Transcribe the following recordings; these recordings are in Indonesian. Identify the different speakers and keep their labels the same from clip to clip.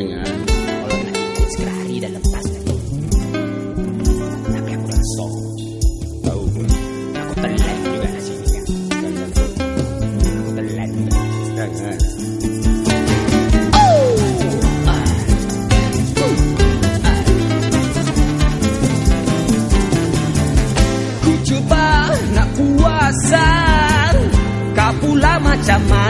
Speaker 1: Jangan.
Speaker 2: Kalau nggak ikut sekali dan lepas. Tapi aku udah.
Speaker 1: Tahu gua.
Speaker 2: Aku telan juga di sini kan. Aku telan juga. Ku coba nak puasa Kau pula macam mana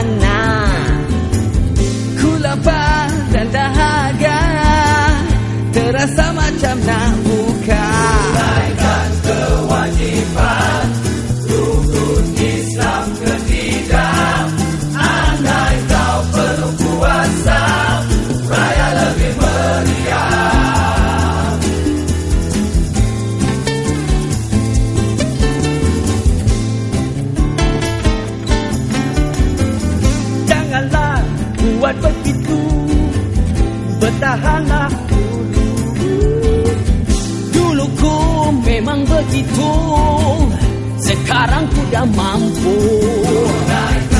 Speaker 2: Bertahanlah dulu Dulu ku memang begitu Sekarang ku dah mampu. Ku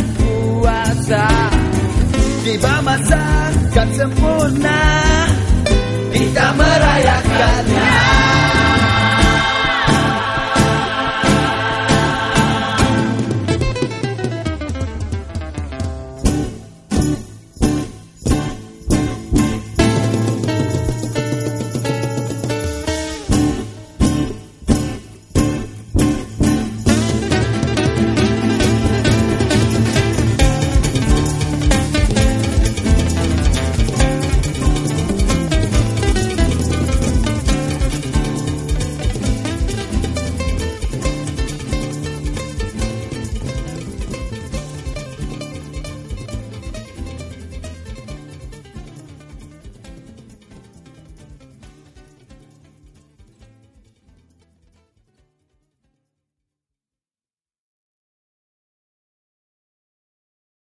Speaker 2: terasa kan sempurna